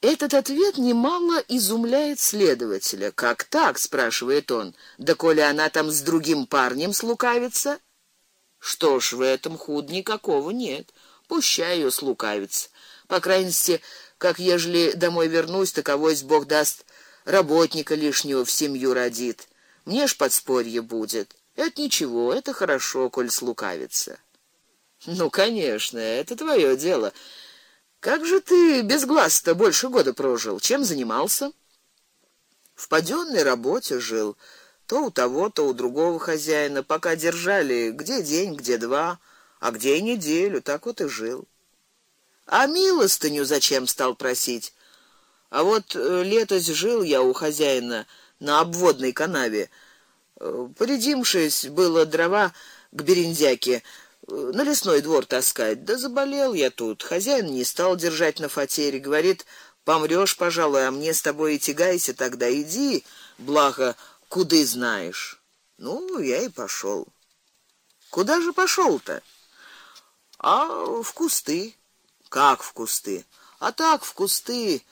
Этот ответ немало изумляет следователя. Как так, спрашивает он. Да коли она там с другим парнем слукавится, что ж, в этом худ никакого нет. Пущай её слукавится. По крайности, как ежели домой вернусь, таковось Бог даст работника лишнего в семью родит. Мне ж подспорье будет. Это ничего, это хорошо, коль слукавится. Ну, конечно, это твоё дело. Как же ты без глаз-то больше года прожил? Чем занимался? В падённой работе жил, то у того, то у другого хозяина, пока держали, где день, где два, а где и неделю, так вот и жил. А милостыню зачем стал просить? А вот э, летось жил я у хозяина на обводной канаве. Э, Придимшись было дрова к берендяке, на лесной двор таскать. Да заболел я тут. Хозяин не стал держать на фатере, говорит: "Помрёшь, пожалуй, а мне с тобой и тягайся тогда, иди, благо, куда знаешь". Ну, я и пошёл. Куда же пошёл-то? А в кусты. Как в кусты? А так в кусты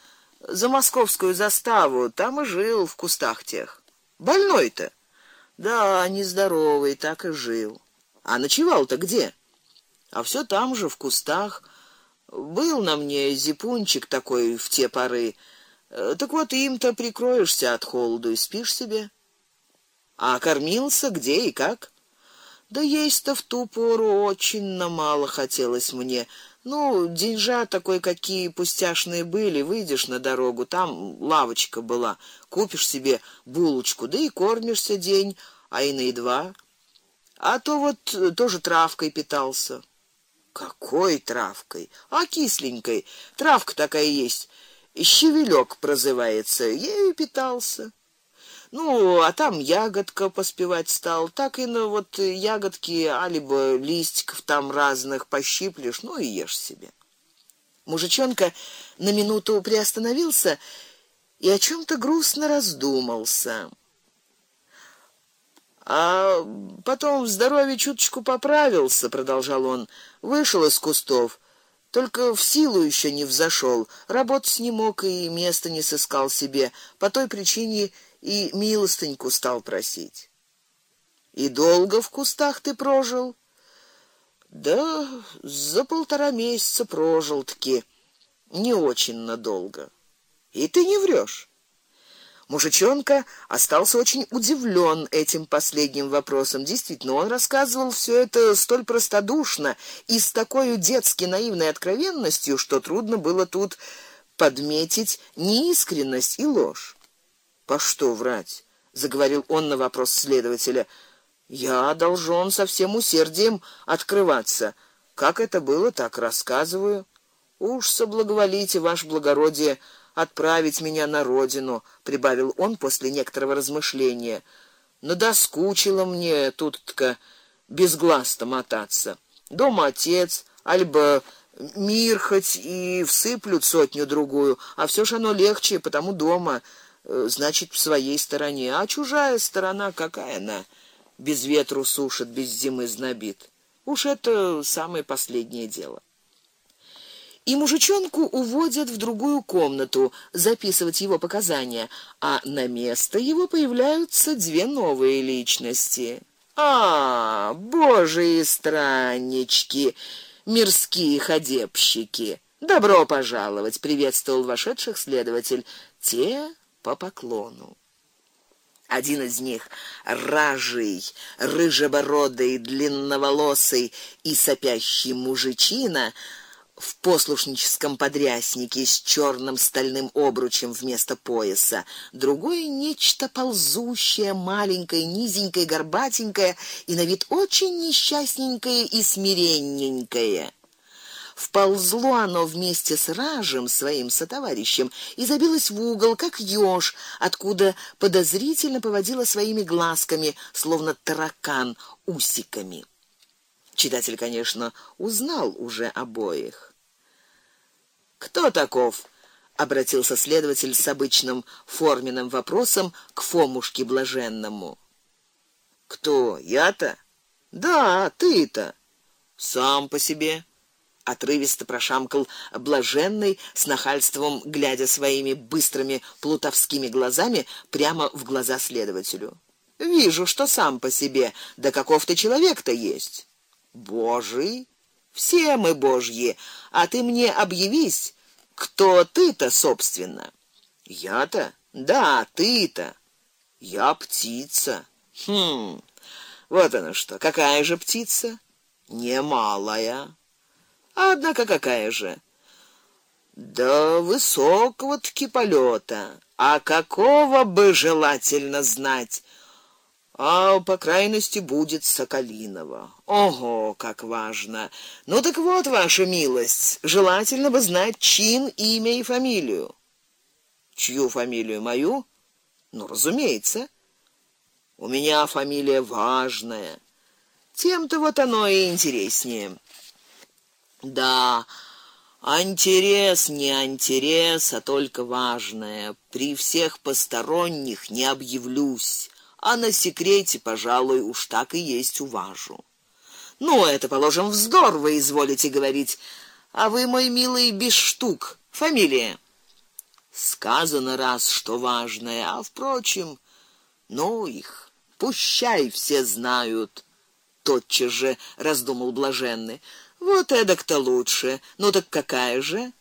за московскую заставу, там и жил в кустах тех. Больной-то. Да, нездоровый, так и жил. А ночевал-то где? А все там же в кустах. Был на мне зипунчик такой в те поры. Э, так вот им-то прикроешься от холода и спишь себе. А кормился где и как? Да есть-то в ту пору очень на мало хотелось мне. Ну, деньжа такой какие пустяшные были, выйдешь на дорогу, там лавочка была, купишь себе булочку, да и кормишься день, а и на два. А то вот э, тоже травкой питался. Какой травкой? А кисленькой. Травка такая есть. Щевелек прозывается. Ею питался. Ну, а там ягодка поспевать стал. Так и на вот ягодки, а либо листиков там разных пощиплешь, ну и ешь себе. Мужичонка на минуту приостановился и о чем то грустно раздумался. А потом в здоровье чуточку поправился, продолжал он. Вышел из кустов, только в силу еще не взошел, работать не мог и места не сыскал себе. По той причине и милостыньку стал просить. И долго в кустах ты прожил? Да, за полтора месяца прожил-таки. Не очень надолго. И ты не врешь. Мужичонка остался очень удивлен этим последним вопросом. Действительно, он рассказывал все это столь простодушно и с такой детски наивной откровенностью, что трудно было тут подметить неискренность и ложь. "По что врать?" заговорил он на вопрос следователя. "Я должен со всем усердием открываться. Как это было, так рассказываю. Уж соблаговолите, ваше благородие, отправить меня на родину, прибавил он после некоторого размышления. Надоскучило мне тут-то без глаз-то мотаться. Дома отец, альбо мир хоть и всыплют сотню другую, а все же оно легче, потому дома, э, значит, в своей стороне, а чужая сторона какая она? Без ветру сушит, без зимы знобит. Уж это самое последнее дело и мужичонку уводят в другую комнату записывать его показания, а на место его появляются две новые личности. А, божьи страннички, мирские ходебщики. Добро пожаловать, приветствовал вошедших следователь. Те по поклону. Один из них, ражий, рыжебородый, длинноволосый и сопящий мужичина, в послушническом подряснике с черным стальным обручем вместо пояса, другое нечто ползущее, маленькое, низенькое, горбатенькое и на вид очень несчастненькое и смиренненькое. Вползло оно вместе с ражем своим сотоварищем и забилось в угол, как ёж, откуда подозрительно поводило своими глазками, словно таракан усиками. Читатель, конечно, узнал уже обоих. Кто таков? обратился следователь с обычным форменным вопросом к Фомушке блаженному. Кто? Я-то? Да, ты-то. Сам по себе. отрывисто прошамкал блаженный с нахальством, глядя своими быстрыми плутовскими глазами прямо в глаза следователю. Вижу, что сам по себе, да каков ты человек-то есть. Божий, все мы божьи, а ты мне объявись, кто ты-то, собственно? Я-то? Да, ты-то. Я птица. Хм. Вот она что. Какая же птица? Немалая. Однако какая же? Да высокого-таки полета. А какого бы желательно знать? А по крайности будет Соколинова. Ого, как важно. Ну так вот, ваша милость, желательно бы знать чин, имя и фамилию. Чью фамилию мою? Ну, разумеется. У меня фамилия важная. Тем-то вот оно и интереснее. Да, интерес не интерес, а только важное. При всех посторонних не объявлюсь, а на секрете, пожалуй, уж так и есть уважу. Ну, это, положим, вздор вы изволите говорить. А вы, мой милый, без штук. Фамилия? Сказано раз, что важное, а впрочем, ну их, пущай все знают. Тотчас же раздумал блаженный. Вот эдак-то лучше. Ну так какая же?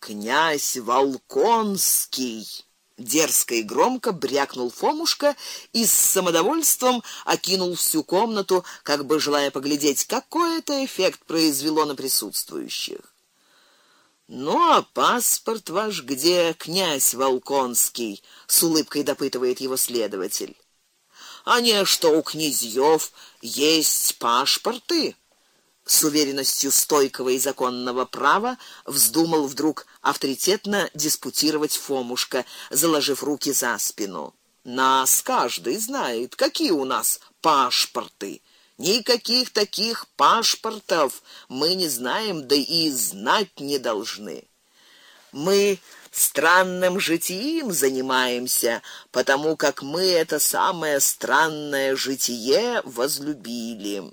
Князь Волконский. Дерзко и громко брякнул Фомушка и с самодовольством окинул всю комнату, как бы желая поглядеть, какой это эффект произвело на присутствующих. Ну а паспорт ваш где, князь Волконский? с улыбкой допытывает его следователь. А не что у князьев есть паспорты? С уверенностью стойкого и законного права вздумал вдруг авторитетно диспутировать Фомушка, заложив руки за спину. Нас каждый знает, какие у нас паспорты. Никаких таких паспортов мы не знаем, да и знать не должны. Мы странным житием занимаемся, потому как мы это самое странное житие возлюбили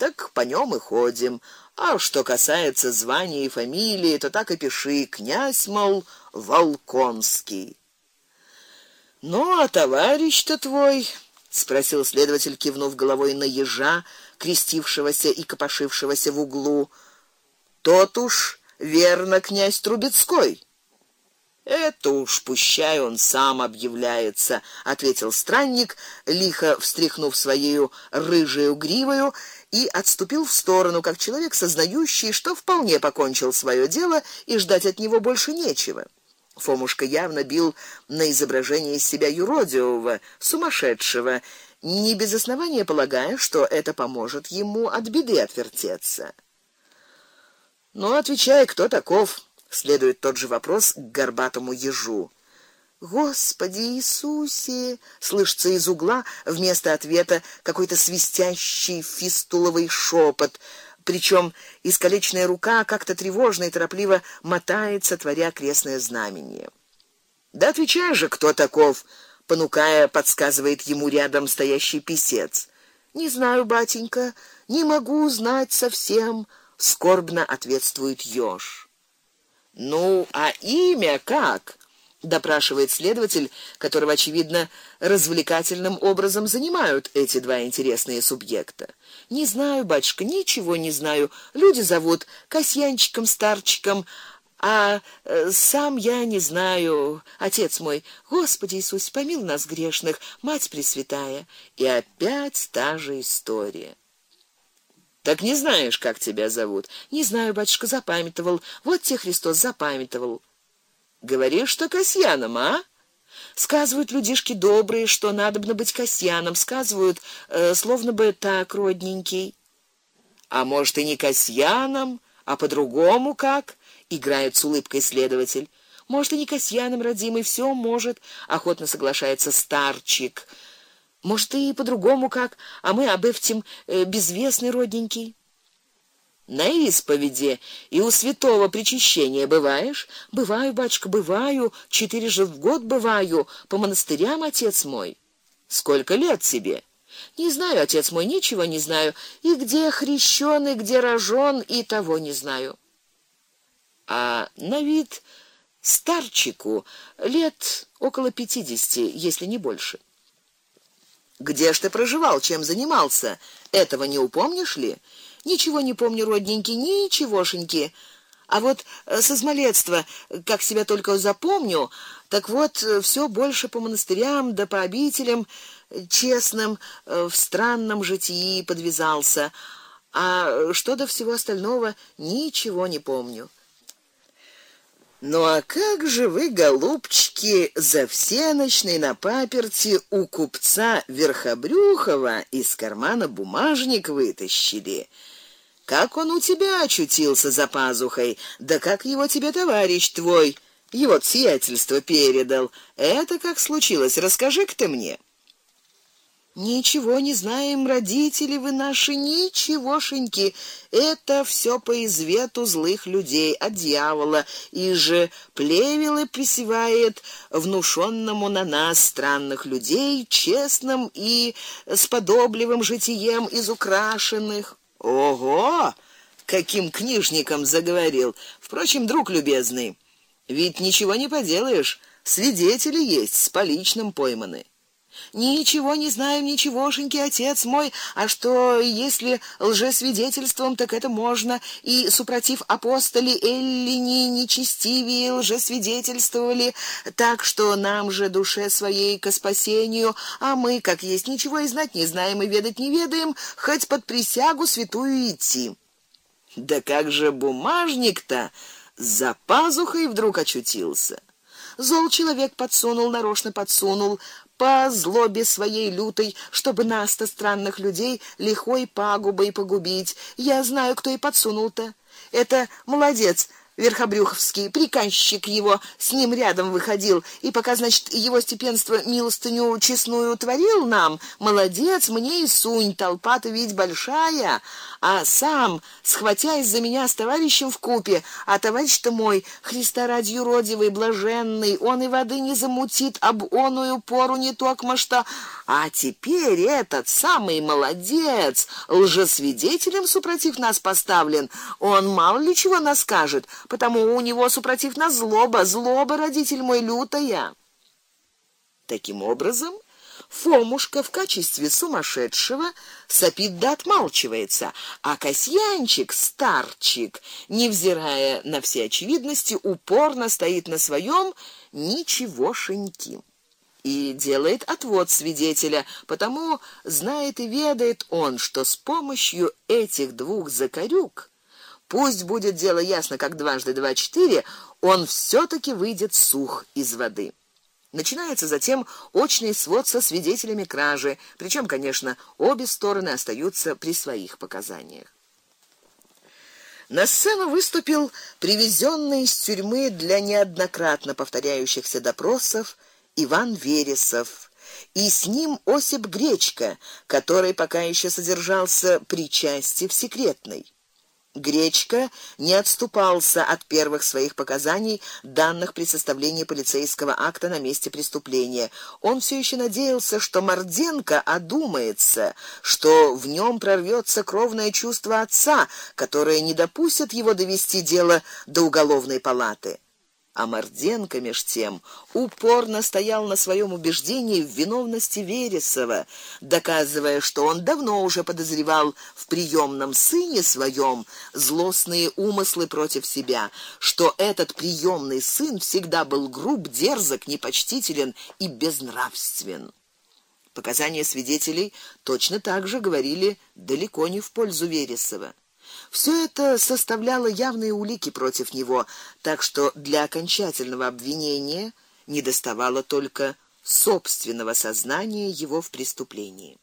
так по нём и ходим. А что касается звания и фамилии, то так и пиши: князь мол Волконский. Ну, а товарищ-то твой, спросил следователь, кивнув головой на ежа, крестившегося и копошившегося в углу. Тот уж верно князь Трубецкой. Это уж пущай он сам объявляется, ответил странник, лихо встряхнув своей рыжей гривою и отступил в сторону, как человек, сознающий, что вполне покончил свое дело и ждать от него больше нечего. Фомушка явно бил на изображение из себя юродивого, сумасшедшего, не без основания полагая, что это поможет ему от беды отвертеться. Но отвечай, кто таков? Следует тот же вопрос к горбатому ежу. Господи Иисусе, слышится из угла вместо ответа какой-то свистящий фистуловый шепот, причем искалеченная рука как-то тревожно и торопливо мотается, творя крестное знамение. Да отвечай же, кто таков, понукая, подсказывает ему рядом стоящий писец. Не знаю, батенька, не могу знать совсем, скорбно ответствует ёж. Ну, а имя как? допрашивает следователь, которого очевидно развлекательным образом занимают эти два интересные субъекта. Не знаю, батюшка, ничего не знаю. Люди зовут Касьянчиком, старчиком, а э, сам я не знаю. Отец мой, Господи Иисус, помил нас грешных, Мать пресвятая. И опять та же история. Так не знаешь, как тебя зовут? Не знаю, батюшка, запамятовал. Вот те Христос запамятовал. Говоришь, что Касьяном, а? Сказывают людишки добрые, что надобно быть Касьяном, сказывают, э, словно бы так родненький. А может и не Касьяном, а по-другому как? играет с улыбкой следователь. Может и не Касьяном родимый, все может, охотно соглашается старчик. Может и по-другому как, а мы об этом э, безвестный родненький. На исповеди и у святого причащения бываешь? Бываю, батюшка, бываю, четыре же в год бываю, по монастырям, отец мой. Сколько лет тебе? Не знаю, отец мой, ничего не знаю. И где хрещён, где рожон, и того не знаю. А на вид старчику лет около пятидесяти, если не больше. Где ж ты проживал, чем занимался? Этого не упомнишь ли? Ничего не помню, родненький, ничегошеньки. А вот э, со Смолетства, как себя только запомню, так вот э, все больше по монастырям да по обителям честным э, в странном житии подвязался. А что до всего остального, ничего не помню. Ну а как же вы, голубчики, за всеночной на паперти у купца Верхобрюхова из кармана бумажник вытащили? Как он у тебя очутился за пазухой? Да как его тебе товарищ твой, его сиятельство передал? Это как случилось? Расскажи-ка ты мне. Ничего не знаем, родители вы наши, ничегошеньки. Это все по извету злых людей, от дьявола, и же плевелы присевает внушенному на нас странных людей честным и сподобливым житием из украшенных. Ого, каким книжником заговорил. Впрочем, друг любезный, ведь ничего не поделаешь, свидетели есть с поличным пойманы. Ничего не знаем, ничегошеньки, отец мой, а что если лжесвидетельством, так это можно, и супротив апостоли Элли не нечестивее лжесвидетельствовали, так что нам же душе своей к спасению, а мы, как есть, ничего и знать не знаем и ведать не ведаем, хоть под присягу святую идти. Да как же бумажник-то за пазухой вдруг очутился? Зол человек подсунул, нарочно подсунул, по злобе своей лютой, чтобы нас-то странных людей лихой пагубой погубить. Я знаю, кто и подсунул-то. Это молодец Верхобрюховский, приказчик его с ним рядом выходил, и пока, значит, его степенство милостыню честную творил нам, молодец, мне и сунь, толпа-то ведь большая, а сам, схватясь за меня с товарищем в купе, а товарищ-то мой, Христа ради юродивый, блаженный, он и воды не замутит об оную пору не токмо что, а теперь этот самый молодец лжесвидетелем супротив нас поставлен, он мало ли чего нас скажет, потому у него супротив нас злоба, злоба, родитель мой, лютая. Таким образом, Фомушка в качестве сумасшедшего сопит да отмалчивается, а Касьянчик, старчик, невзирая на все очевидности, упорно стоит на своем ничегошеньки и делает отвод свидетеля, потому знает и ведает он, что с помощью этих двух закорюк Пусть будет дело ясно, как дважды два четыре, он все таки выйдет сух из воды. Начинается затем очный свод со свидетелями кражи, причем, конечно, обе стороны остаются при своих показаниях. На сцену выступил привезенный из тюрьмы для неоднократно повторяющихся допросов Иван Вересов и с ним Осип Гречка, который пока еще содержался при части в секретной. Гречка не отступался от первых своих показаний, данных при составлении полицейского акта на месте преступления. Он все еще надеялся, что Морденко одумается, что в нем прорвется кровное чувство отца, которое не допустит его довести дело до уголовной палаты. А Морденко меж тем упорно стоял на своем убеждении в виновности Вересова, доказывая, что он давно уже подозревал в приемном сыне своем злостные умыслы против себя, что этот приемный сын всегда был груб, дерзок, непочтителен и безнравствен. Показания свидетелей точно так же говорили далеко не в пользу Вересова. Все это составляло явные улики против него, так что для окончательного обвинения недоставало только собственного сознания его в преступлении.